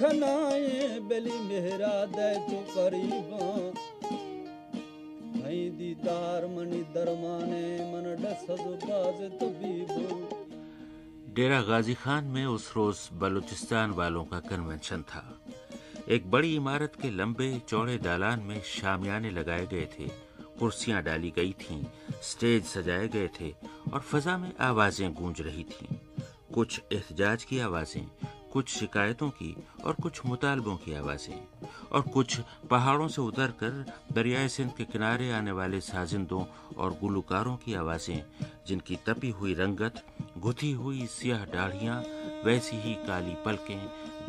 خنائیں بلی مہرا دے تو قریباں۔ بھائی دیدار منی درمانے من ڈسد باز تو بیبو ڈیرہ غازی خان میں اس روز بلوچستان والوں کا کنونشن تھا۔ ایک بڑی عمارت کے لمبے چوڑے دالان میں شامیانے لگائے گئے تھے۔ کرسیاں ڈالی گئی تھیں، سٹیج سجائے گئے تھے اور فضا میں آوازیں گونج رہی تھیں۔ کچھ احتجاج کی آوازیں کچھ شکایتوں کی اور کچھ مطالبوں کی آوازیں اور کچھ پہاڑوں سے اتر کر دریائے سندھ کے کنارے آنے والے سازندوں اور گلوکاروں کی آوازیں، جن کی تپی ہوئی رنگت، گھتی ہوئی سیاہ ڈاڑھیاں، ویسی ہی کالی پلکیں،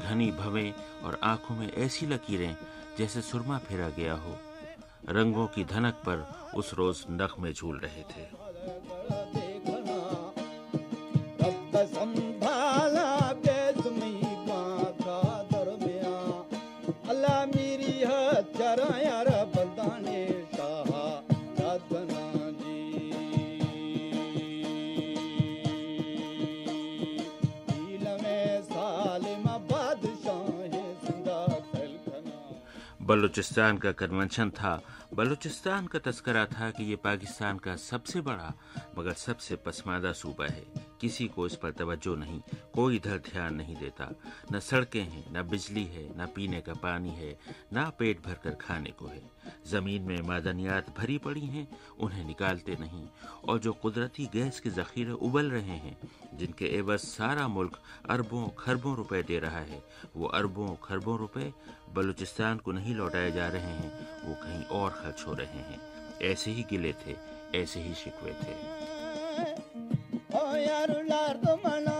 گھنی بھویں اور آنکھوں میں ایسی لکیریں جیسے سرما پھیرا گیا ہو۔ رنگوں کی دھنک پر اس روز نخ میں جھول رہے تھے۔ بلوچستان کا کنونشن تھا۔ بلوچستان کا تذکرہ تھا کہ یہ پاکستان کا سب سے بڑا مگر سب سے پسماندہ صوبہ ہے۔ کسی کو اس پر توجہ نہیں، کوئی ادھر دھیان نہیں دیتا۔ نہ سڑکیں ہیں، نہ بجلی ہے، نہ پینے کا پانی ہے، نہ پیٹ بھر کر کھانے کو ہے۔ زمین میں معدنیات بھری پڑی ہیں، انہیں نکالتے نہیں۔ اور جو قدرتی گیس کے ذخیرے ابل رہے ہیں، جن کے عوض سارا ملک اربوں کھربوں روپے دے رہا ہے، وہ اربوں کھربوں روپے بلوچستان کو نہیں لوٹائے جا رہے ہیں، وہ کہیں اور خرچ ہو رہے ہیں۔ ایسے ہی گلے تھے، ایسے ہی شکوے تھے۔ அருளார் veni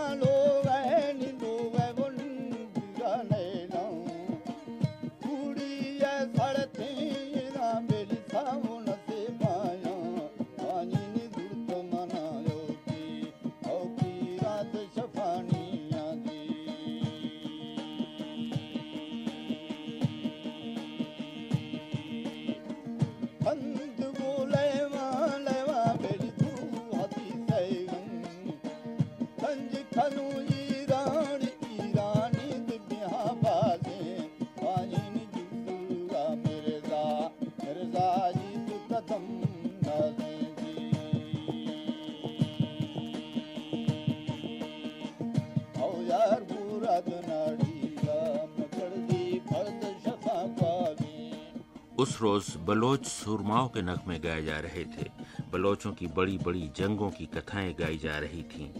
اس روز بلوچ سورماؤ کے نق گائے جا رہے تھے۔ بلوچوں کی بڑی بڑی جنگوں کی کتھائیں گائی جا رہی تھیں۔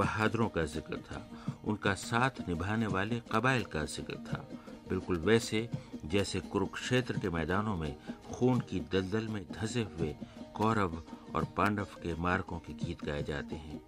بہادروں کا ذکر تھا، ان کا ساتھ نبھانے والے قبائل کا ذکر تھا۔ بالکل ویسے جیسے کروکشیتر کے میدانوں میں خون کی دلدل میں دھسے ہوئے کورو اور پانڈو کے مارکوں کے گیت گائے جاتے ہیں۔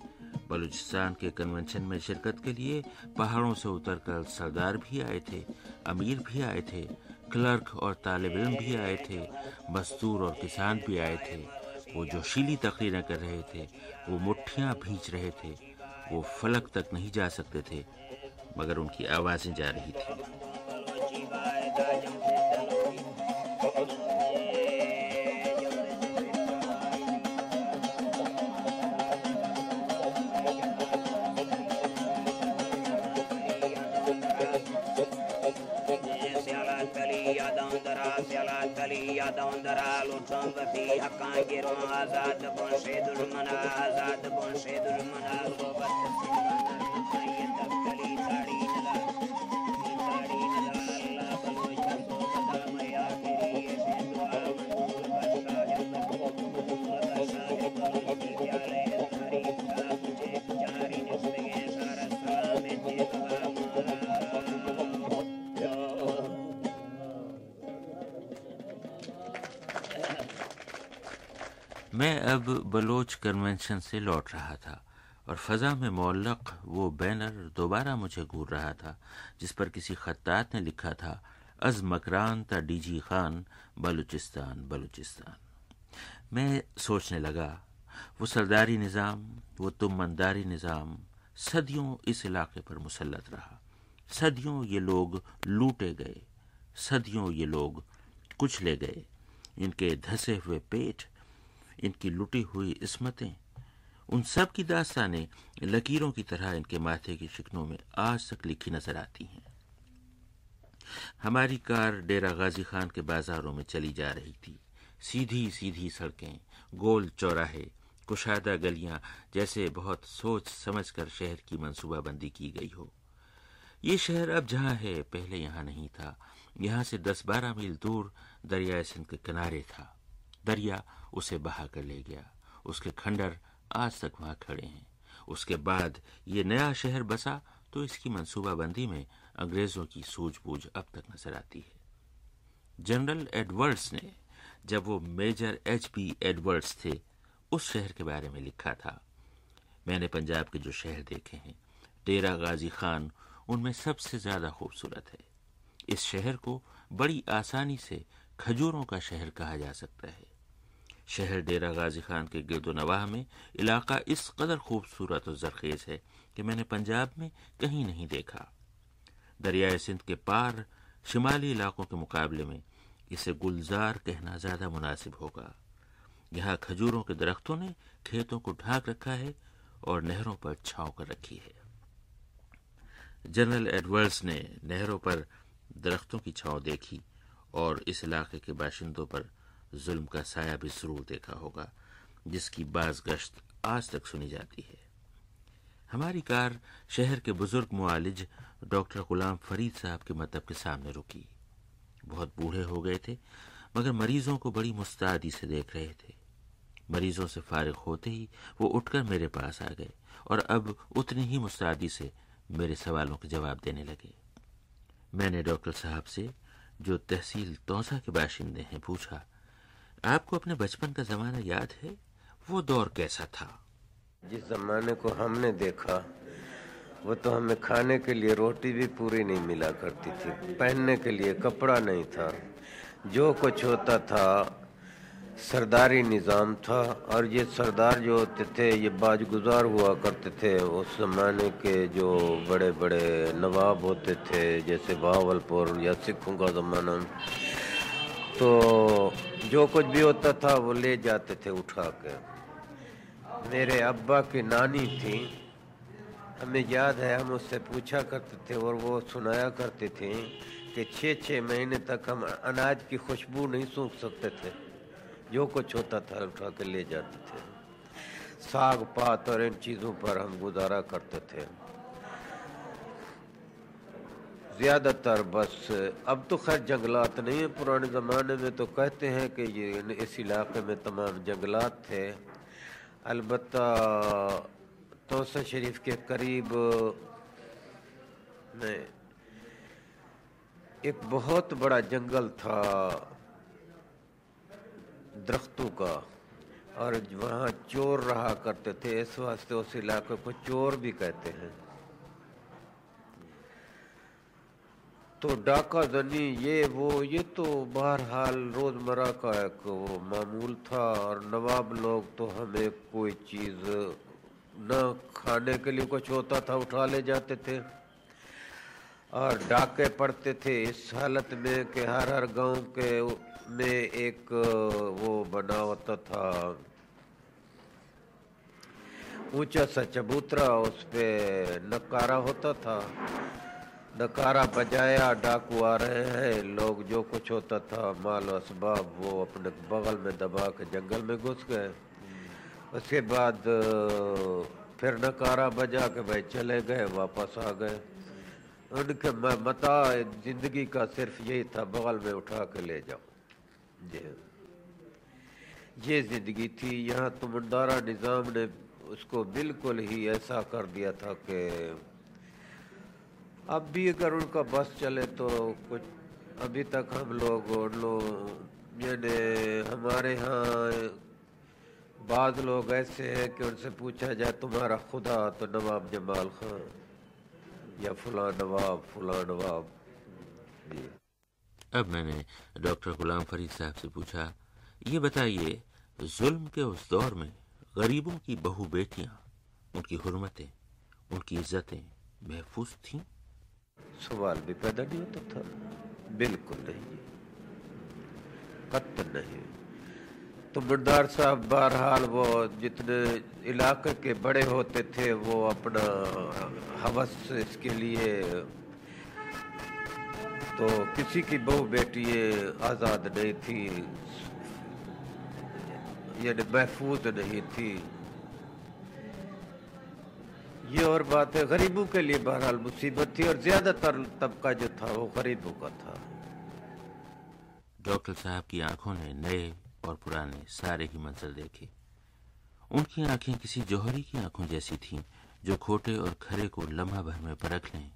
بلوچستان کے کنونشن میں شرکت کے لیے پہاڑوں سے اتر کر سردار بھی آئے تھے، امیر بھی آئے تھے، کلرک اور طالب علم بھی آئے تھے، مزدور اور کسان بھی آئے تھے۔ وہ جوشیلی تقریریں کر رہے تھے، وہ مٹھیاں بھیج رہے تھے۔ وہ فلک تک نہیں جا سکتے تھے مگر ان کی آوازیں جا رہی تھیں۔ یادون درا لوٹم بفی حقان گرون آزاد بن شید المنا آزاد بن شید المنا غوبت سنگن رقیت میں اب بلوچ کنونشن سے لوٹ رہا تھا اور فضا میں معلق وہ بینر دوبارہ مجھے گور رہا تھا جس پر کسی خطاط نے لکھا تھا، از مکران تا ڈی جی خان، بلوچستان بلوچستان۔ میں سوچنے لگا، وہ سرداری نظام، وہ تم منداری نظام صدیوں اس علاقے پر مسلط رہا۔ صدیوں یہ لوگ لوٹے گئے، صدیوں یہ لوگ کچھ لے گئے، ان کے دھسے ہوئے پیٹ ان کی لٹی ہوئی عصمتیں۔ ان سب کی داستانیں لکیروں کی طرح ان کے ماتھے کی شکنوں میں آج تک لکھی نظر آتی ہیں۔ ہماری کار ڈیرا غازی خان کے بازاروں میں چلی جا رہی تھی۔ سیدھی سیدھی سڑکیں، گول چوراہے، کشادہ گلیاں جیسے بہت سوچ سمجھ کر شہر کی منصوبہ بندی کی گئی ہو۔ یہ شہر اب جہاں ہے، پہلے یہاں نہیں تھا۔ یہاں سے دس بارہ میل دور دریائے سندھ کے کنارے تھا۔ دریا اسے بہا کر لے گیا۔ اس کے کھنڈر آج تک وہاں کھڑے ہیں۔ اس کے بعد یہ نیا شہر بسا تو اس کی منصوبہ بندی میں انگریزوں کی سوجھ بوجھ اب تک نظر آتی ہے۔ جنرل ایڈورڈس نے جب وہ میجر ایچ پی ایڈورڈس تھے، اس شہر کے بارے میں لکھا تھا۔ میں نے پنجاب کے جو شہر دیکھے ہیں ڈیرا غازی خان، ان میں سب سے زیادہ خوبصورت ہے۔ اس شہر کو بڑی آسانی سے کھجوروں کا شہر کہا جا سکتا ہے۔ شہر ڈیرا غازی خان کے گرد و نواح میں علاقہ اس قدر خوبصورت و زرخیز ہے کہ میں نے پنجاب میں کہیں نہیں دیکھا۔ دریائے سندھ کے پار شمالی علاقوں کے مقابلے میں اسے گلزار کہنا زیادہ مناسب ہوگا۔ یہاں کھجوروں کے درختوں نے کھیتوں کو ڈھانک رکھا ہے اور نہروں پر چھاؤں کر رکھی ہے۔ جنرل ایڈورڈز نے نہروں پر درختوں کی چھاؤں دیکھی اور اس علاقے کے باشندوں پر ظلم کا سایہ بھی ضرور دیکھا ہوگا، جس کی بعض گشت آج تک سنی جاتی ہے۔ ہماری کار شہر کے بزرگ معالج ڈاکٹر غلام فرید صاحب کے مطلب کے سامنے رکی۔ بہت بوڑھے ہو گئے تھے، مگر مریضوں کو بڑی مستعدی سے دیکھ رہے تھے۔ مریضوں سے فارغ ہوتے ہی وہ اٹھ کر میرے پاس آ گئے اور اب اتنی ہی مستعدی سے میرے سوالوں کے جواب دینے لگے۔ میں نے ڈاکٹر صاحب سے جو تحصیل توسا کے باشندے ہیں پوچھا آپ کو اپنے بچپن کا زمانہ یاد ہے؟ وہ دور کیسا تھا؟ جس زمانے کو ہم نے دیکھا، وہ تو ہمیں کھانے کے لیے روٹی بھی پوری نہیں ملا کرتی تھی، پہننے کے لیے کپڑا نہیں تھا، جو کچھ ہوتا تھا، سرداری نظام تھا، اور یہ سردار جو ہوتے تھے، یہ باج گزار ہوا کرتے تھے، اس زمانے کے جو بڑے بڑے نواب ہوتے تھے، جیسے باول پور یا سکھوں کا زمانہ، تو جو کچھ بھی ہوتا تھا وہ لے جاتے تھے اٹھا کے میرے ابا کی نانی تھی۔ ہمیں یاد ہے، ہم اس سے پوچھا کرتے تھے اور وہ سنایا کرتے تھے کہ چھ چھ مہینے تک ہم اناج کی خوشبو نہیں سونکھ سکتے تھے۔ جو کچھ ہوتا تھا اٹھا کے لے جاتے تھے۔ ساگ پات اور ان چیزوں پر ہم گزارا کرتے تھے۔ زیادہ تر بس، اب تو خیر جنگلات نہیں ہیں پرانے زمانے میں، تو کہتے ہیں کہ یہ اس علاقے میں تمام جنگلات تھے۔ البتہ توسا شریف کے قریب میں ایک بہت بڑا جنگل تھا درختوں کا، اور وہاں چور رہا کرتے تھے۔ اس واسطے اس علاقے کو چور بھی کہتے ہیں۔ تو ڈاکہ زنی، یہ وہ، یہ تو بہرحال روزمرہ کا ایک وہ معمول تھا اور نواب لوگ تو ہمیں کوئی چیز نہ کھانے کے لیے کچھ ہوتا تھا، اٹھا لے جاتے تھے اور ڈاکے پڑتے تھے۔ اس حالت میں کہ ہر ہر گاؤں کے میں ایک وہ بنا ہوتا تھا۔ اونچا سا چبوترا، اس پہ نکارا ہوتا تھا۔ نکارا بجایا ڈاکو آ رہے ہیں۔ لوگ جو کچھ ہوتا تھا، مال و اسباب، وہ اپنے بغل میں دبا کے جنگل میں گھس گئے۔ اس کے بعد، پھر نکارا بجا کے بھائی چلے گئے، واپس آ گئے۔ ان کے متا زندگی کا صرف یہی تھا، بغل میں اٹھا کے لے جاؤ۔ جی ہاں۔ یہ زندگی تھی۔ یہاں تمندارہ نظام نے اس کو بالکل ہی ایسا کر دیا تھا کہ اب بھی اگر ان کا بس چلے تو کچھ ابھی تک ہم لوگ ان لوگ یعنی ہمارے ہاں بعض لوگ ایسے ہیں کہ ان سے پوچھا جائے تمہارا خدا تو نواب جمال خان یا فلاں نواب فلاں نواب۔ جی۔ اب میں نے ڈاکٹر غلام فرید صاحب سے پوچھا، یہ بتائیے، ظلم کے اس دور میں غریبوں کی بہو بیٹیاں، ان کی حرمتیں، ان کی عزتیں محفوظ تھیں؟ سوال بھی پیدا نہیں ہوتا تھا۔ بالکل نہیں۔ قطع نہیں۔ تو بردار صاحب بہرحال وہ جتنے علاقے کے بڑے ہوتے تھے، وہ اپنا حوث اس کے لیے تو کسی کی بہو بیٹی آزاد نہیں تھی یعنی محفوظ نہیں تھی۔ یہ اور بات ہے غریبوں کے لیے بہرحال مصیبت تھی اور زیادہ تر طبقہ جو تھا وہ غریبوں کا تھا۔ ڈاکٹر صاحب کی آنکھوں نے نئے اور پرانے سارے ہی منظر دیکھے۔ ان کی آنکھیں کسی جوہری کی آنکھوں جیسی تھیں جو کھوٹے اور کھرے کو لمحہ بھر میں پرکھ لیں۔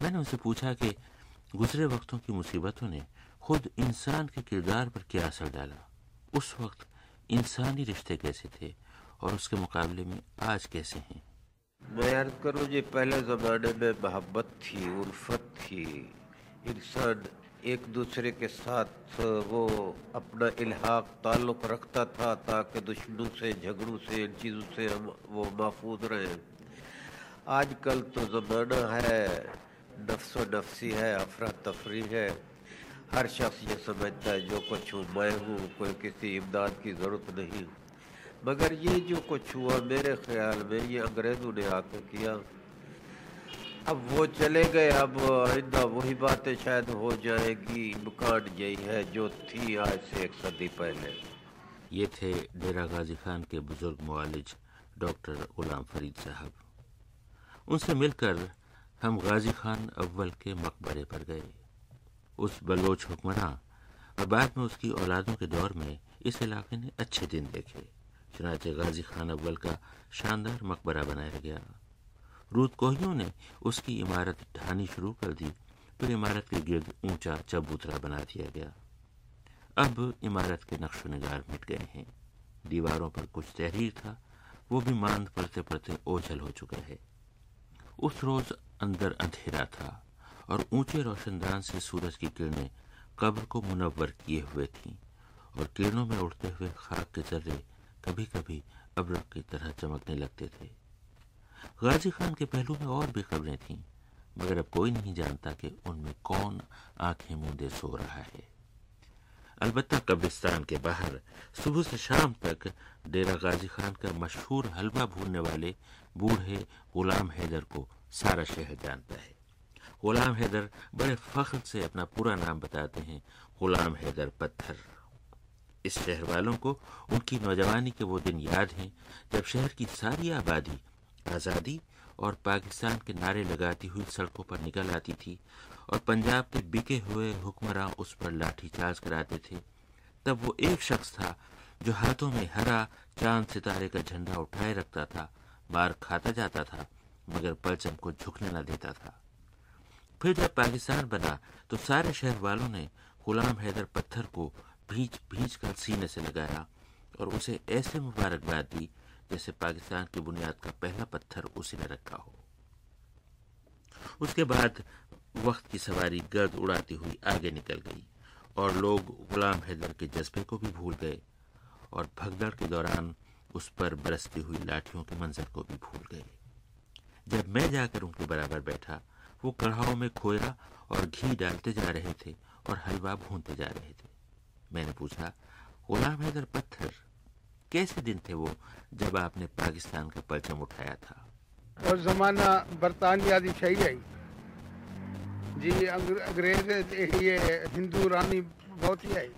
میں نے ان سے پوچھا کہ گزرے وقتوں کی مصیبتوں نے خود انسان کے کردار پر کیا اثر ڈالا؟ اس وقت انسانی رشتے کیسے تھے اور اس کے مقابلے میں آج کیسے ہیں؟ میں عرض کروں جی پہلے زمانے میں محبت تھی الفت تھی۔ انسان ایک دوسرے کے ساتھ وہ اپنا الحاق، تعلق رکھتا تھا تاکہ دشمنوں سے، جھگڑوں سے، ان چیزوں سے ہم وہ محفوظ رہیں۔ آج کل تو زمانہ ہے، نفس و نفسی ہے افراتفری ہے۔ ہر شخص یہ سمجھتا ہے، جو کچھ ہوں میں ہوں، کوئی کسی امداد کی ضرورت نہیں۔ مگر یہ جو کچھ ہوا، میرے خیال میں یہ انگریزوں نے آ کے کیا۔ اب وہ چلے گئے، اب آئندہ وہی باتیں شاید ہو جائیں گی۔ مکان یہی ہے جو تھی، آج سے ایک صدی پہلے۔ یہ تھے ڈیرہ غازی خان کے بزرگ معالج ڈاکٹر غلام فرید صاحب۔ ان سے مل کر ہم غازی خان اول کے مقبرے پر گئے۔ اس بلوچ حکمراں اور بعد میں اس کی اولادوں کے دور میں اس علاقے نے اچھے دن دیکھے۔ چنانچہ غازی خان اول کا شاندار مقبرہ بنایا گیا۔ رود کوہیوں نے اس کی عمارت ڈھانی شروع کر دی۔ پھر عمارت کے گرد اونچا چبوترا بنا دیا گیا۔ اب عمارت کے نقش و نگار مٹ گئے ہیں۔ دیواروں پر کچھ تحریر تھا، وہ بھی ماند پڑتے پڑتے اوجھل ہو چکا ہے۔ اس روز اندر اندھیرا تھا اور اونچے روشن دان سے سورج کی کرنیں قبر کو منور کیے ہوئے تھیں اور کرنوں میں اڑتے ہوئے خاک کے ذرے کبھی کبھی ابرق کی طرح چمکنے لگتے تھے۔ غازی خان کے پہلو میں اور بھی خبریں تھیں، مگر اب کوئی نہیں جانتا کہ ان میں کون آنکھیں موندے سو رہا ہے۔ البتہ قبرستان کے باہر صبح سے شام تک ڈیرہ غازی خان کا مشہور حلوہ بھوننے والے بوڑھے غلام حیدر کو سارا شہر جانتا ہے۔ غلام حیدر بڑے فخر سے اپنا پورا نام بتاتے ہیں، غلام حیدر پتھر۔ اس شہر والوں کو ان کی نوجوانی کے وہ دن یاد ہیں جب شہر کی ساری آبادی، آزادی اور پاکستان کے نعرے لگاتی ہوئی سڑکوں پر نکل آتی تھی اور پنجاب کے بکے ہوئے حکمراں اس پر لاٹھی چارج کراتے تھے۔ تب وہ ایک شخص تھا جو ہاتھوں میں ہرا چاند ستارے کا جھنڈا اٹھائے رکھتا تھا، مار کھاتا جاتا تھا، مگر پرچم کو جھکنے نہ دیتا تھا۔ پھر جب پاکستان بنا تو سارے شہر والوں نے غلام حیدر پتھر کو بھیج بھیج کر سینے سے لگایا اور اسے ایسے مبارکباد دی جیسے پاکستان کی بنیاد کا پہلا پتھر اسی نے رکھا ہو۔ اس کے بعد وقت کی سواری گرد اڑاتی ہوئی آگے نکل گئی اور لوگ غلام حیدر کے جذبے کو بھی بھول گئے اور بھگدڑ کے دوران اس پر برستی ہوئی لاٹھیوں کے منظر کو بھی بھول گئے۔ جب میں جا کر ان کے برابر بیٹھا، وہ کڑھاؤں میں کھویا اور گھی ڈالتے جا رہے تھے اور حلوہ بھونتے جا رہے تھے۔ میں نے پوچھا، غلام حیدر پتھر، کیسے دن تھے وہ جب آپ نے پاکستان کا پرچم اٹھایا تھا؟ اور زمانہ برطانیہ دی شہی آئی جی انگریز یہ ہندو رانی بہت ہی آئی۔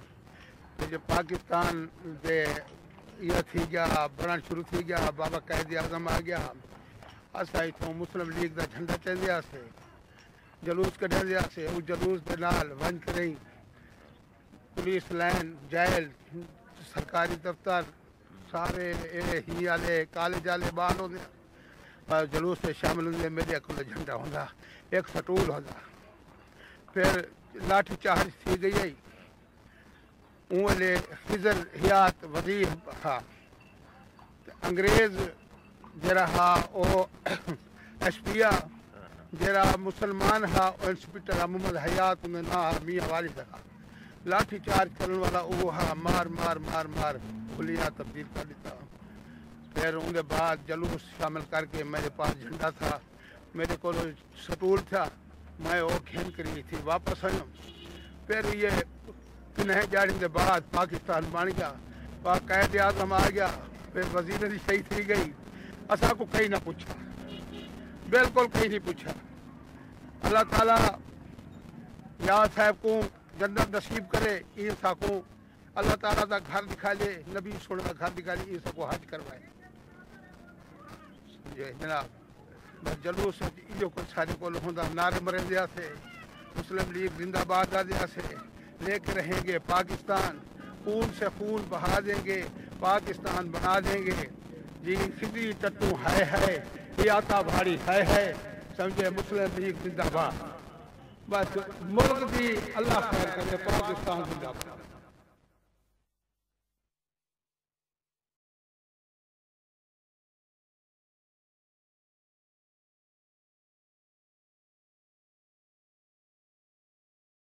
جو پاکستان دے یہ تھی گیا بڑھنا شروع تھی گیا، بابا قائد اعظم آ گیا۔ اسا اتوں مسلم لیگ دا جھنڈا چہندیا سے، جلوس کڈھندیا سے اس جلوس دے نال ون کریں پولیس لائن، جیل، سرکاری دفتر، سارے ہی والے کالج والے باہر ہوتے جلوس سے شامل ہوں میرے کو جھنڈا ہوں ایک سٹول ہوں پھر لاٹھی چارج تھی گئی اون خزر حیات وزیر تھا۔ انگریز جڑا ہا، او ایس پی آ جڑا مسلمان ہا، او انسپکٹر محمد حیات میں نا میاں والد ہا لاٹھی چارج کرنے والا وہ ہا مار مار مار مار کھلیاں تبدیل کر دیتا۔ پھر ان کے بعد جلوس شامل کر کے میرے پاس جھنڈا تھا۔ میرے کو سٹول تھا۔ میں وہ کھین کری تھی، واپس آیا پھر یہ کنہیں جاڑی کے بعد پاکستان بن گیا۔ پاک قائد اعظم آ گیا۔ پھر وزیر کی صحیح تھی گئی۔ اصا کو کہیں نہ پوچھا۔ بالکل کہیں نہیں پوچھا۔ اللہ تعالیٰ یا صاحب کو جنت نصیب کرے عیسا کو اللہ تعالیٰ کا گھر دکھا دے نبی سونے کا گھر دکھا دے عیسا کو حج کروائے۔ جی، جناب بس جلوس جو کچھ سارے کو ہوں نعرے مرے دیا سے مسلم لیگ زندہ باد دیا سے لے کے رہیں گے پاکستان، خون سے خون بہا دیں گے، پاکستان بنا دیں گے۔ جی خدی ٹٹو ہے ہے یہ آتا بھاڑی ہے ہے سمجھے، مسلم لیگ زندہ باد۔ بس ملک دی اللہ خیر کرے پاکستان زندہ باد۔